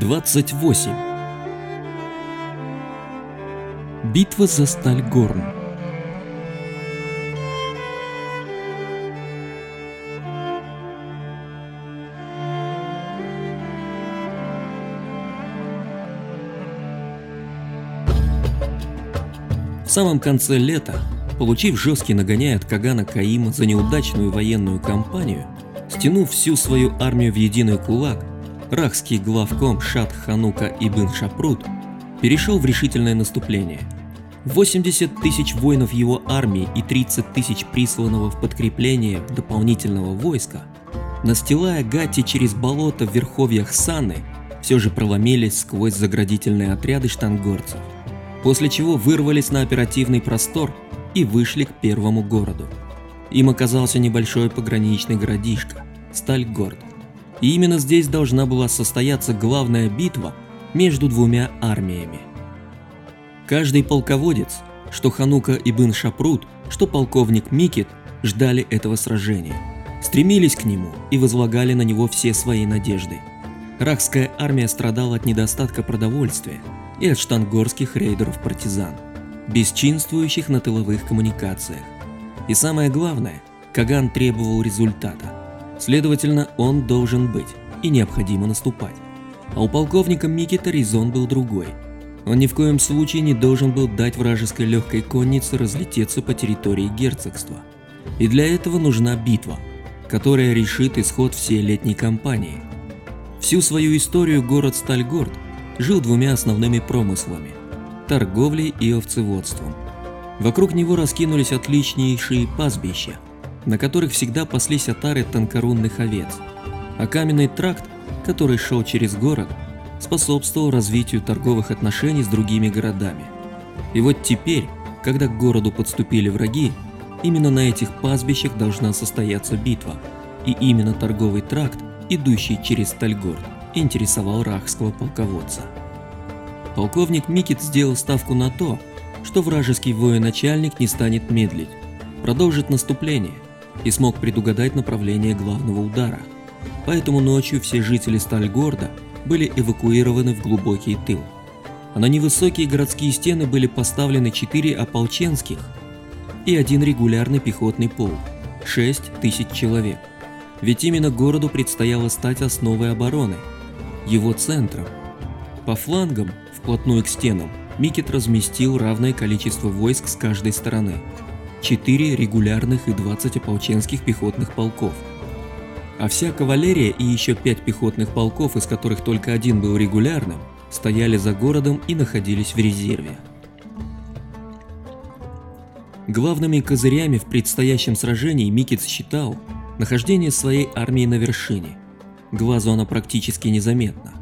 28. Битва за Стальгорн. В самом конце лета, получив жесткий нагоняй от Кагана Каима за неудачную военную кампанию, стянув всю свою армию в единый кулак, рахский главком Шат Ханука Ибн Шапрут перешел в решительное наступление. 80 тысяч воинов его армии и 30 тысяч присланного в подкрепление дополнительного войска, настилая Гати через болото в верховьях Саны, все же проломились сквозь заградительные отряды штангорцев, после чего вырвались на оперативный простор и вышли к первому городу. Им оказался небольшой пограничный городишко – Стальгорд. И именно здесь должна была состояться главная битва между двумя армиями. Каждый полководец, что Ханука Ибн Шапрут, что полковник Микит, ждали этого сражения, стремились к нему и возлагали на него все свои надежды. Рахская армия страдала от недостатка продовольствия и от штангорских рейдеров-партизан, бесчинствующих на тыловых коммуникациях. И самое главное, Каган требовал результата. Следовательно, он должен быть и необходимо наступать. А у полковника Микита резон был другой. Он ни в коем случае не должен был дать вражеской легкой коннице разлететься по территории герцогства. И для этого нужна битва, которая решит исход всей летней кампании. Всю свою историю город Стальгорд жил двумя основными промыслами – торговлей и овцеводством. Вокруг него раскинулись отличнейшие пастбища – на которых всегда паслись отары тонкорунных овец, а каменный тракт, который шел через город, способствовал развитию торговых отношений с другими городами. И вот теперь, когда к городу подступили враги, именно на этих пастбищах должна состояться битва, и именно торговый тракт, идущий через Стальгорд, интересовал рахского полководца. Полковник Микит сделал ставку на то, что вражеский военачальник не станет медлить, продолжит наступление – и смог предугадать направление главного удара. Поэтому ночью все жители Стальгорда были эвакуированы в глубокий тыл. А на невысокие городские стены были поставлены четыре ополченских и один регулярный пехотный полк – 6 тысяч человек. Ведь именно городу предстояло стать основой обороны, его центром. По флангам, вплотную к стенам, Микет разместил равное количество войск с каждой стороны – 4 регулярных и 20 ополченских пехотных полков. А вся кавалерия и еще 5 пехотных полков, из которых только один был регулярным, стояли за городом и находились в резерве. Главными козырями в предстоящем сражении Микец считал нахождение своей армии на вершине. Глазу она практически незаметна.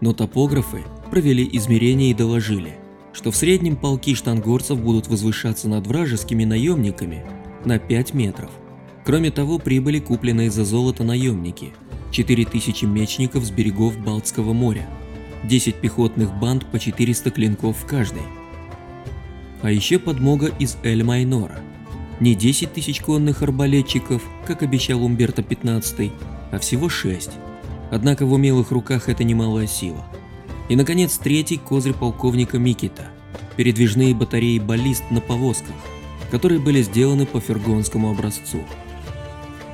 Но топографы провели измерения и доложили – что в среднем полки штангорцев будут возвышаться над вражескими наемниками на 5 метров. Кроме того, прибыли купленные за золото наемники, 4000 мечников с берегов Балтского моря, 10 пехотных банд по 400 клинков в каждой. А еще подмога из Эль-Майнора. Не 10 тысяч конных арбалетчиков, как обещал Умберто 15, а всего 6. Однако в умелых руках это немалая сила. И, наконец, третий козырь полковника Микита – передвижные батареи баллист на повозках, которые были сделаны по фергонскому образцу.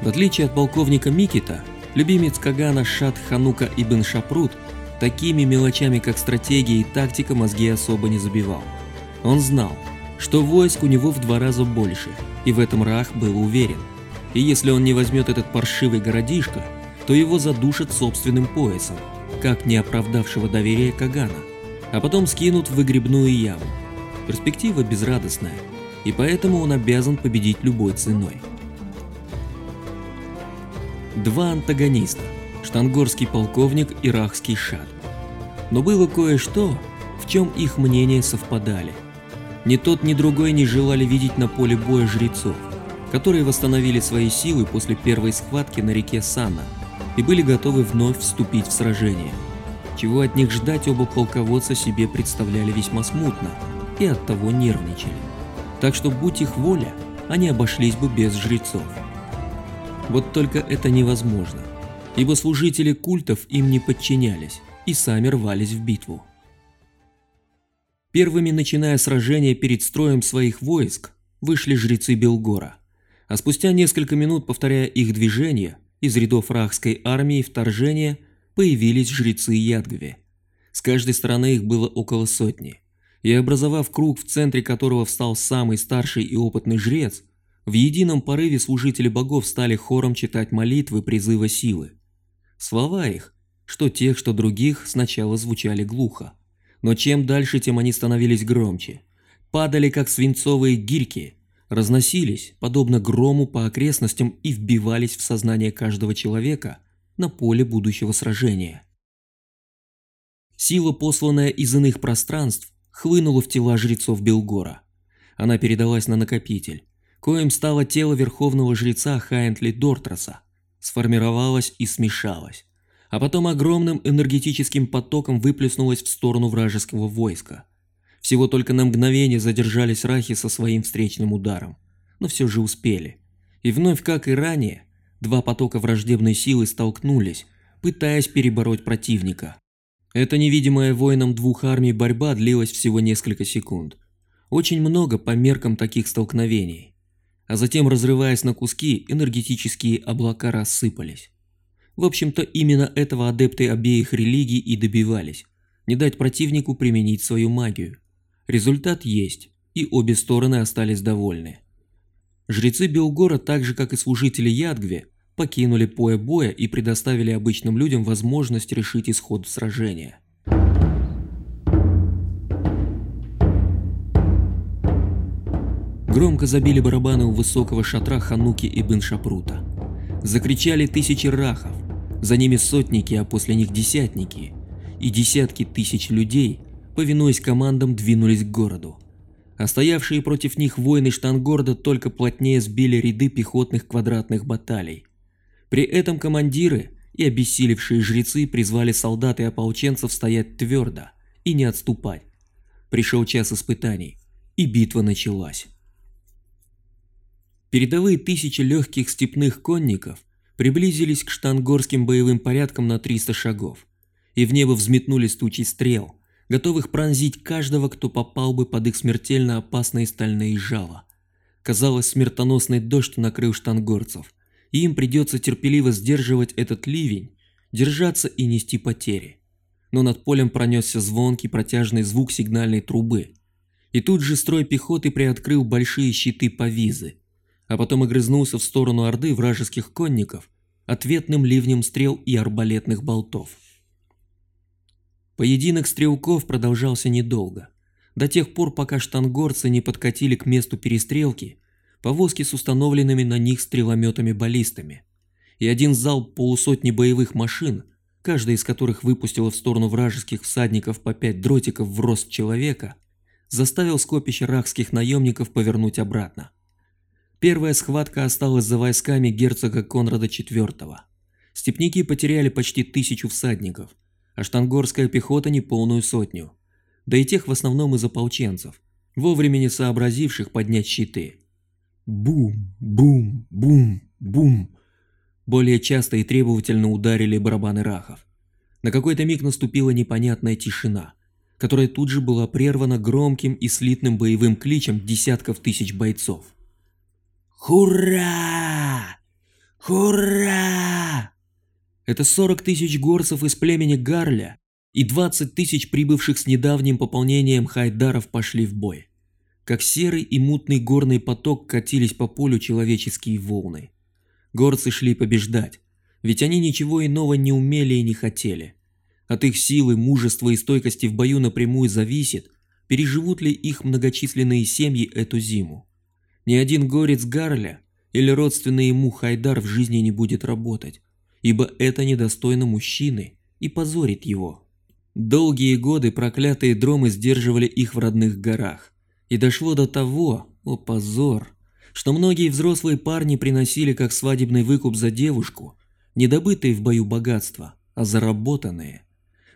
В отличие от полковника Микита, любимец Кагана Шат Ханука Ибн Шапрут такими мелочами, как стратегия и тактика, мозги особо не забивал. Он знал, что войск у него в два раза больше, и в этом Рах был уверен. И если он не возьмет этот паршивый городишко, то его задушат собственным поясом – как не оправдавшего доверия Кагана, а потом скинут в выгребную яму. Перспектива безрадостная, и поэтому он обязан победить любой ценой. Два антагониста – штангорский полковник и рахский шат. Но было кое-что, в чем их мнения совпадали. Ни тот, ни другой не желали видеть на поле боя жрецов, которые восстановили свои силы после первой схватки на реке Сана – и были готовы вновь вступить в сражение. Чего от них ждать оба полководца себе представляли весьма смутно и оттого нервничали. Так что, будь их воля, они обошлись бы без жрецов. Вот только это невозможно, ибо служители культов им не подчинялись, и сами рвались в битву. Первыми, начиная сражение перед строем своих войск, вышли жрецы Белгора, а спустя несколько минут, повторяя их движение, из рядов рахской армии вторжения появились жрецы Ядгве. С каждой стороны их было около сотни, и образовав круг, в центре которого встал самый старший и опытный жрец, в едином порыве служители богов стали хором читать молитвы призыва силы. Слова их, что тех, что других, сначала звучали глухо, но чем дальше, тем они становились громче. Падали, как свинцовые гирьки, разносились, подобно грому по окрестностям и вбивались в сознание каждого человека на поле будущего сражения. Сила, посланная из иных пространств, хлынула в тела жрецов Белгора. Она передалась на накопитель, коим стало тело верховного жреца Хайентли Дортраса, сформировалась и смешалась а потом огромным энергетическим потоком выплеснулась в сторону вражеского войска. Всего только на мгновение задержались рахи со своим встречным ударом, но все же успели. И вновь, как и ранее, два потока враждебной силы столкнулись, пытаясь перебороть противника. Эта невидимая воинам двух армий борьба длилась всего несколько секунд. Очень много по меркам таких столкновений. А затем, разрываясь на куски, энергетические облака рассыпались. В общем-то, именно этого адепты обеих религий и добивались – не дать противнику применить свою магию. Результат есть, и обе стороны остались довольны. Жрецы Белгора, так же как и служители Ядгве, покинули поле боя и предоставили обычным людям возможность решить исход сражения. Громко забили барабаны у высокого шатра Хануки и Бен-Шапрута. Закричали тысячи рахов, за ними сотники, а после них десятники. И десятки тысяч людей, повинуясь командам, двинулись к городу. А против них воины штангорда только плотнее сбили ряды пехотных квадратных баталий. При этом командиры и обессилевшие жрецы призвали солдат и ополченцев стоять твердо и не отступать. Пришел час испытаний, и битва началась. Передовые тысячи легких степных конников приблизились к штангорским боевым порядкам на 300 шагов, и в небо взметнулись тучи стрел, готовых пронзить каждого, кто попал бы под их смертельно опасные стальные жала. Казалось, смертоносный дождь накрыл штангорцев, и им придется терпеливо сдерживать этот ливень, держаться и нести потери. Но над полем пронесся звонкий протяжный звук сигнальной трубы, и тут же строй пехоты приоткрыл большие щиты повизы, а потом огрызнулся в сторону орды вражеских конников ответным ливнем стрел и арбалетных болтов. Поединок стрелков продолжался недолго, до тех пор, пока штангорцы не подкатили к месту перестрелки повозки с установленными на них стрелометами-баллистами, и один залп полусотни боевых машин, каждая из которых выпустила в сторону вражеских всадников по пять дротиков в рост человека, заставил скопище рахских наемников повернуть обратно. Первая схватка осталась за войсками герцога Конрада IV. Степники потеряли почти тысячу всадников, а штангорская пехота не полную сотню. Да и тех в основном из ополченцев, вовремя не сообразивших поднять щиты. Бум, бум, бум, бум. Более часто и требовательно ударили барабаны рахов. На какой-то миг наступила непонятная тишина, которая тут же была прервана громким и слитным боевым кличем десятков тысяч бойцов. «Хура! Хура!» Это 40 тысяч горцев из племени Гарля и 20 тысяч прибывших с недавним пополнением хайдаров пошли в бой. Как серый и мутный горный поток катились по полю человеческие волны. Горцы шли побеждать, ведь они ничего иного не умели и не хотели. От их силы, мужества и стойкости в бою напрямую зависит, переживут ли их многочисленные семьи эту зиму. Ни один горец Гарля или родственный ему Хайдар в жизни не будет работать, ибо это недостойно мужчины и позорит его. Долгие годы проклятые дромы сдерживали их в родных горах. И дошло до того, о позор, что многие взрослые парни приносили как свадебный выкуп за девушку, не добытые в бою богатства, а заработанные.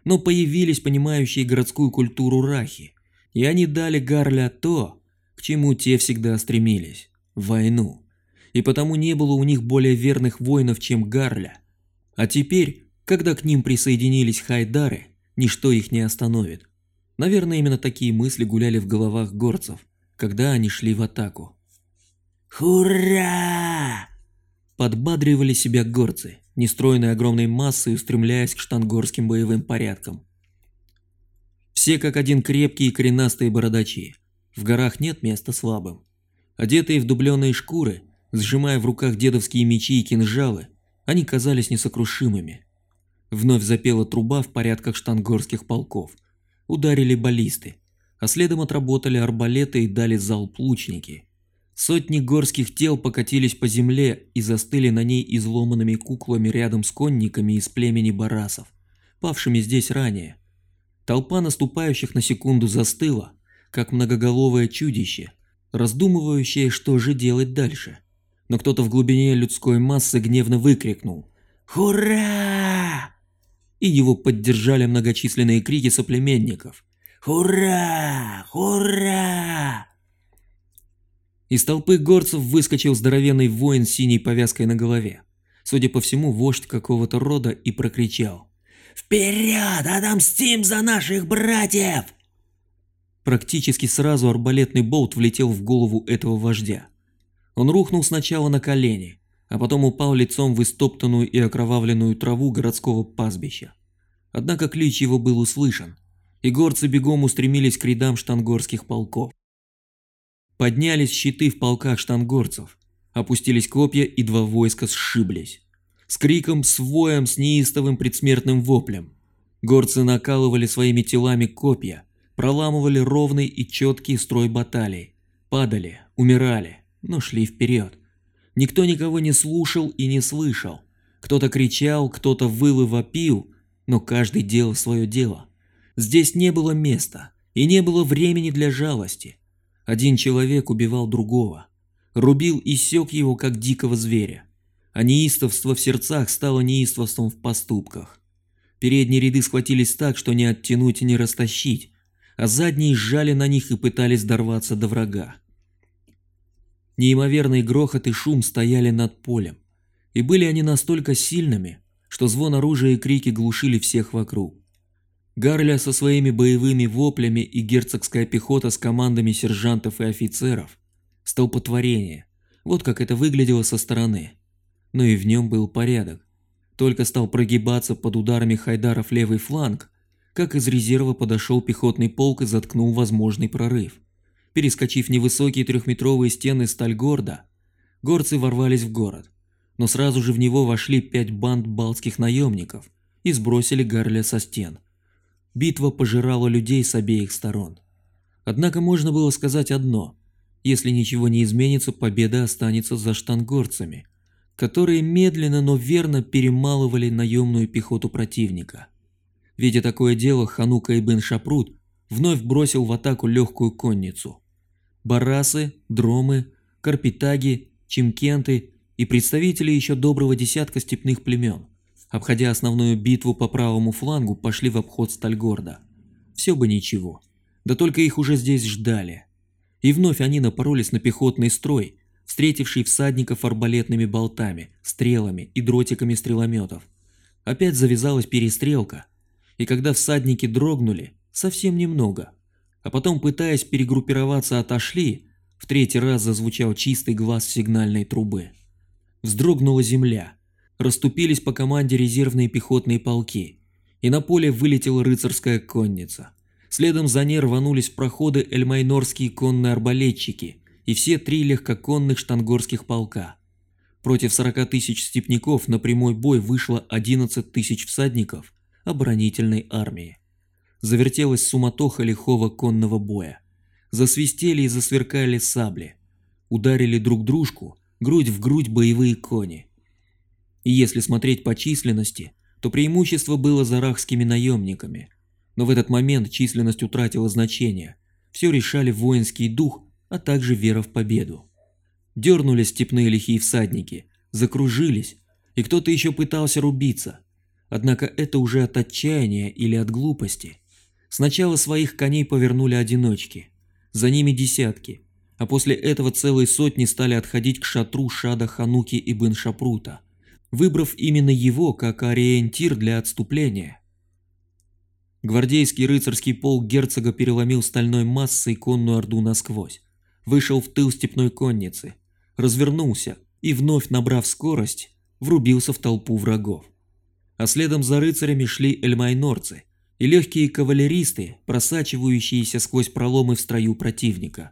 Но появились понимающие городскую культуру рахи, и они дали Гарля то, к чему те всегда стремились – войну. И потому не было у них более верных воинов, чем Гарля. А теперь, когда к ним присоединились хайдары, ничто их не остановит. Наверное, именно такие мысли гуляли в головах горцев, когда они шли в атаку. «Хура!» Подбадривали себя горцы, нестройной огромной массой устремляясь к штангорским боевым порядкам. Все как один крепкие и коренастые бородачи. В горах нет места слабым. Одетые в дубленые шкуры, сжимая в руках дедовские мечи и кинжалы, они казались несокрушимыми. Вновь запела труба в порядках штангорских полков – ударили баллисты, а следом отработали арбалеты и дали залп лучники. Сотни горских тел покатились по земле и застыли на ней изломанными куклами рядом с конниками из племени барасов, павшими здесь ранее. Толпа наступающих на секунду застыла, как многоголовое чудище, раздумывающее, что же делать дальше. Но кто-то в глубине людской массы гневно выкрикнул «Хура!» и его поддержали многочисленные крики соплеменников. «Ура! Ура!» Из толпы горцев выскочил здоровенный воин с синей повязкой на голове. Судя по всему, вождь какого-то рода и прокричал. «Вперед! Отомстим за наших братьев!» Практически сразу арбалетный болт влетел в голову этого вождя. Он рухнул сначала на колени, а потом упал лицом в истоптанную и окровавленную траву городского пастбища. Однако клич его был услышан, и горцы бегом устремились к рядам штангорских полков. Поднялись щиты в полках штангорцев, опустились копья и два войска сшиблись. С криком, с воем, с неистовым предсмертным воплем. Горцы накалывали своими телами копья, проламывали ровный и четкий строй баталий, падали, умирали, но шли вперед. Никто никого не слушал и не слышал. Кто-то кричал, кто-то выл и вопил, но каждый делал свое дело. Здесь не было места и не было времени для жалости. Один человек убивал другого, рубил и сёк его, как дикого зверя. А неистовство в сердцах стало неистовством в поступках. Передние ряды схватились так, что не оттянуть и не растащить, а задние сжали на них и пытались дорваться до врага. Неимоверный грохот и шум стояли над полем, и были они настолько сильными, что звон оружия и крики глушили всех вокруг. Гарля со своими боевыми воплями и герцогская пехота с командами сержантов и офицеров. Столпотворение. Вот как это выглядело со стороны. Но и в нем был порядок. Только стал прогибаться под ударами хайдаров левый фланг, как из резерва подошел пехотный полк и заткнул возможный прорыв. Перескочив невысокие трехметровые стены Стальгорда, горцы ворвались в город, но сразу же в него вошли пять банд балтских наемников и сбросили Гарля со стен. Битва пожирала людей с обеих сторон. Однако можно было сказать одно – если ничего не изменится, победа останется за штангорцами, которые медленно, но верно перемалывали наемную пехоту противника. Видя такое дело, Ханука ибн Шапрут вновь бросил в атаку легкую конницу. Барасы, дромы, карпитаги, чимкенты и представители еще доброго десятка степных племен, обходя основную битву по правому флангу, пошли в обход Стальгорда. Все бы ничего, да только их уже здесь ждали. И вновь они напоролись на пехотный строй, встретивший всадников арбалетными болтами, стрелами и дротиками стрелометов. Опять завязалась перестрелка, и когда всадники дрогнули, совсем немного, а потом, пытаясь перегруппироваться, отошли, в третий раз зазвучал чистый глаз сигнальной трубы. Вздрогнула земля, расступились по команде резервные пехотные полки, и на поле вылетела рыцарская конница. Следом за ней рванулись в проходы эльмайнорские конные арбалетчики и все три легкоконных штангорских полка. Против 40 тысяч степняков на прямой бой вышло 11 тысяч всадников оборонительной армии завертелась суматоха лихого конного боя. Засвистели и засверкали сабли. Ударили друг дружку, грудь в грудь боевые кони. И если смотреть по численности, то преимущество было за рахскими наемниками. Но в этот момент численность утратила значение. Все решали воинский дух, а также вера в победу. Дернулись степные лихие всадники, закружились, и кто-то еще пытался рубиться. Однако это уже от отчаяния или от глупости. Сначала своих коней повернули одиночки, за ними десятки, а после этого целые сотни стали отходить к шатру Шада Хануки и Бен Шапрута, выбрав именно его как ориентир для отступления. Гвардейский рыцарский полк герцога переломил стальной массой конную орду насквозь, вышел в тыл степной конницы, развернулся и, вновь набрав скорость, врубился в толпу врагов. А следом за рыцарями шли эльмайнорцы и легкие кавалеристы, просачивающиеся сквозь проломы в строю противника.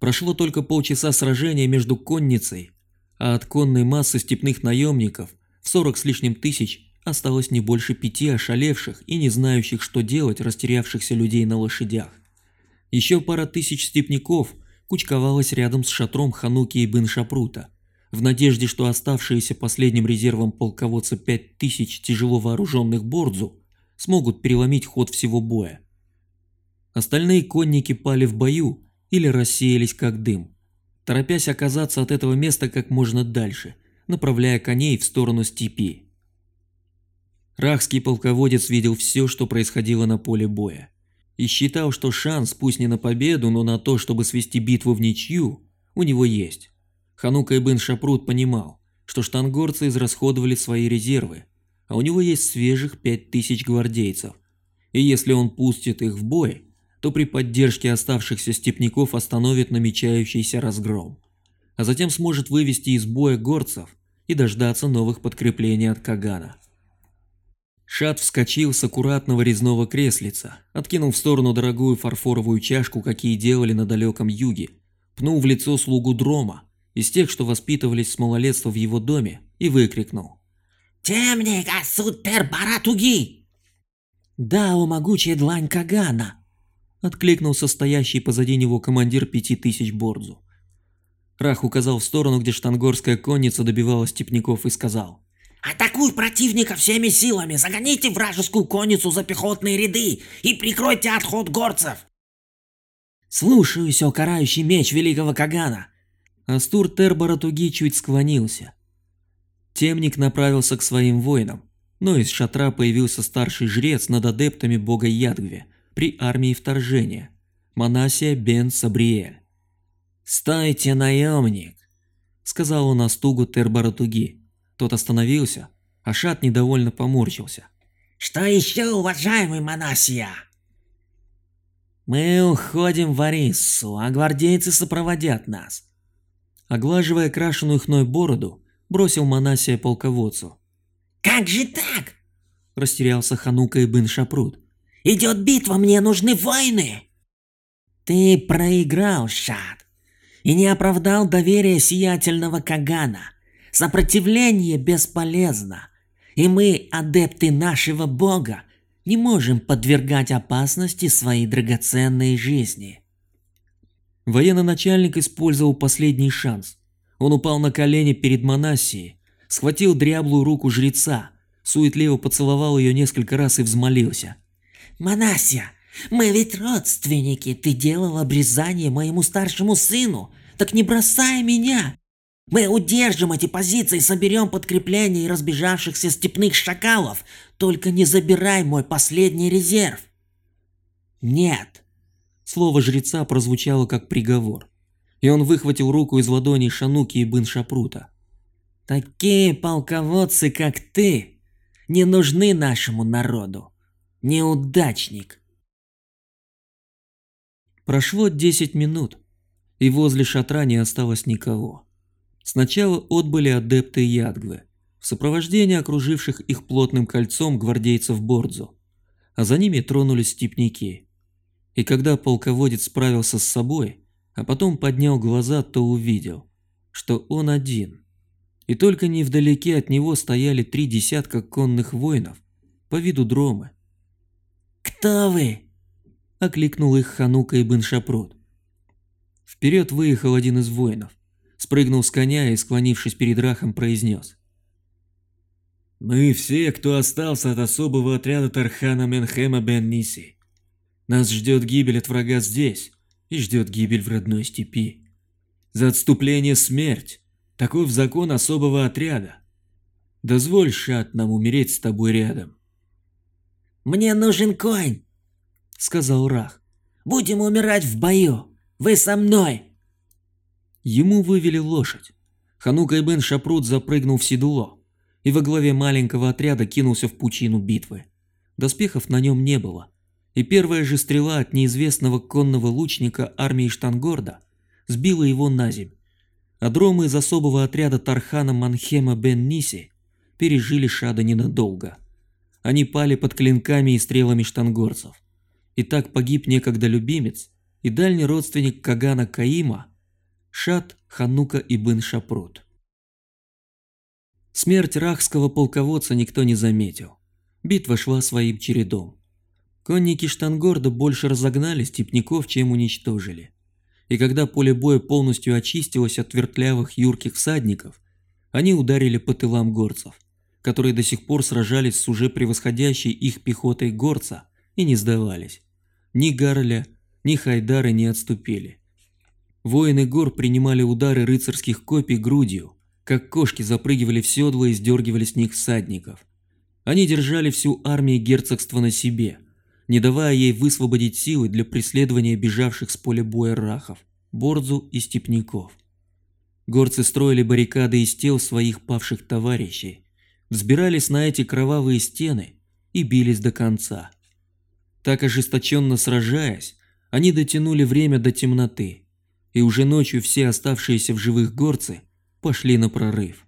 Прошло только полчаса сражения между конницей, а от конной массы степных наемников в сорок с лишним тысяч осталось не больше пяти ошалевших и не знающих, что делать, растерявшихся людей на лошадях. Еще пара тысяч степняков кучковалась рядом с шатром Хануки и Бен Шапрута, в надежде, что оставшиеся последним резервом полководца пять тысяч тяжело вооруженных бордзу смогут переломить ход всего боя. Остальные конники пали в бою или рассеялись как дым, торопясь оказаться от этого места как можно дальше, направляя коней в сторону степи. Рахский полководец видел все, что происходило на поле боя, и считал, что шанс, пусть не на победу, но на то, чтобы свести битву в ничью, у него есть. Ханука Ибн Шапрут понимал, что штангорцы израсходовали свои резервы, а у него есть свежих пять тысяч гвардейцев, и если он пустит их в бой, то при поддержке оставшихся степняков остановит намечающийся разгром, а затем сможет вывести из боя горцев и дождаться новых подкреплений от Кагана. Шат вскочил с аккуратного резного креслица, откинул в сторону дорогую фарфоровую чашку, какие делали на далеком юге, пнул в лицо слугу Дрома, из тех, что воспитывались с малолетства в его доме, и выкрикнул. «Темник, асутер баратуги!» «Да, о могучая длань Кагана!» откликнулся стоящий позади него командир пяти тысяч борзу. Рах указал в сторону, где штангорская конница добивала степняков и сказал. «Атакуй противника всеми силами, загоните вражескую конницу за пехотные ряды и прикройте отход горцев!» «Слушаюсь, о карающий меч великого Кагана!» Астур Тербаратуги чуть склонился. Темник направился к своим воинам, но из шатра появился старший жрец над адептами бога Ядгве при армии вторжения, Манасия бен Сабриэль. «Стойте, наемник!» — сказал он Астугу Тербаратуги. Тот остановился, а Шат недовольно поморщился. «Что еще, уважаемый Манасия?» «Мы уходим в Ариссу, а гвардейцы сопроводят нас». Оглаживая крашеную хной бороду, бросил Манасия полководцу. «Как же так?» – растерялся Ханука и Бен Шапрут. Идет битва, мне нужны войны. Ты проиграл, Шад, и не оправдал доверия сиятельного Кагана. Сопротивление бесполезно, и мы, адепты нашего бога, не можем подвергать опасности свои драгоценные жизни. Военно-начальник использовал последний шанс. Он упал на колени перед Манасией, схватил дряблую руку жреца, суетливо поцеловал ее несколько раз и взмолился. Манасия, мы ведь родственники, ты делал обрезание моему старшему сыну, так не бросай меня. Мы удержим эти позиции, соберем подкрепление и разбежавшихся степных шакалов, только не забирай мой последний резерв. Нет. Слово жреца прозвучало как приговор, и он выхватил руку из ладони Шануки и Бын Шапрута. Такие полководцы, как ты, не нужны нашему народу. Неудачник. Прошло 10 минут, и возле шатра не осталось никого. Сначала отбыли адепты Ядгвы в сопровождении окруживших их плотным кольцом гвардейцев Бордзу, а за ними тронулись степняки. И когда полководец справился с собой, а потом поднял глаза, то увидел, что он один. И только невдалеке от него стояли три десятка конных воинов по виду дромы. «Кто вы?» – окликнул их Ханука и Шапрут. Вперед выехал один из воинов, спрыгнул с коня и, склонившись перед Рахом, произнес. «Мы все, кто остался от особого отряда Тархана Менхема бен Ниси. Нас ждет гибель от врага здесь и ждет гибель в родной степи. За отступление смерть. Таков закон особого отряда. Дозволь, Шат, нам умереть с тобой рядом. «Мне нужен конь», — сказал Рах. «Будем умирать в бою. Вы со мной». Ему вывели лошадь. Ханука Ибн Шапрут запрыгнул в седло и во главе маленького отряда кинулся в пучину битвы. Доспехов на нем не было, и первая же стрела от неизвестного конного лучника армии Штангорда сбила его на земь. А дромы из особого отряда Тархана Манхема бен Ниси пережили Шада ненадолго. Они пали под клинками и стрелами штангорцев. И так погиб некогда любимец и дальний родственник Кагана Каима Шад Ханука ибн Шапрут. Смерть рахского полководца никто не заметил. Битва шла своим чередом. Конники Штангорда больше разогнали степняков, чем уничтожили. И когда поле боя полностью очистилось от вертлявых юрких всадников, они ударили по тылам горцев, которые до сих пор сражались с уже превосходящей их пехотой горца и не сдавались. Ни Гарля, ни Хайдары не отступили. Воины гор принимали удары рыцарских копий грудью, как кошки запрыгивали в седла и сдергивали с них всадников. Они держали всю армию герцогства на себе, не давая ей высвободить силы для преследования бежавших с поля боя рахов, борзу и степняков. Горцы строили баррикады из тел своих павших товарищей, взбирались на эти кровавые стены и бились до конца. Так ожесточенно сражаясь, они дотянули время до темноты, и уже ночью все оставшиеся в живых горцы пошли на прорыв.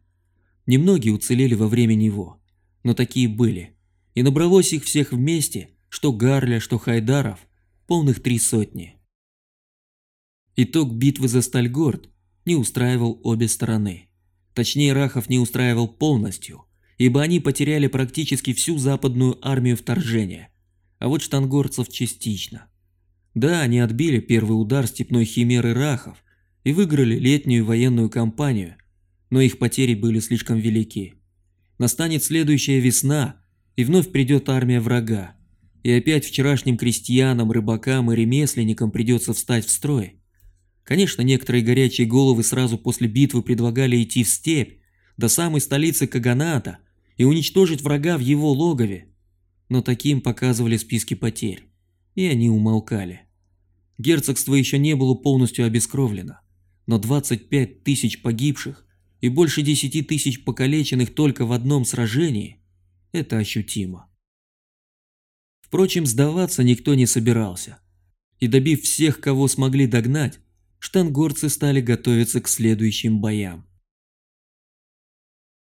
Немногие уцелели во время него, но такие были, и набралось их всех вместе, что Гарля, что Хайдаров, полных три сотни. Итог битвы за Стальгорд не устраивал обе стороны. Точнее, Рахов не устраивал полностью, ибо они потеряли практически всю западную армию вторжения, а вот штангорцев частично. Да, они отбили первый удар степной химеры Рахов и выиграли летнюю военную кампанию, но их потери были слишком велики. Настанет следующая весна, и вновь придет армия врага, и опять вчерашним крестьянам, рыбакам и ремесленникам придется встать в строй. Конечно, некоторые горячие головы сразу после битвы предлагали идти в степь, до самой столицы Каганата, и уничтожить врага в его логове, но таким показывали списки потерь, и они умолкали. Герцогство еще не было полностью обескровлено, но 25 тысяч погибших и больше 10 тысяч покалеченных только в одном сражении – это ощутимо. Впрочем, сдаваться никто не собирался. И добив всех, кого смогли догнать, штангорцы стали готовиться к следующим боям.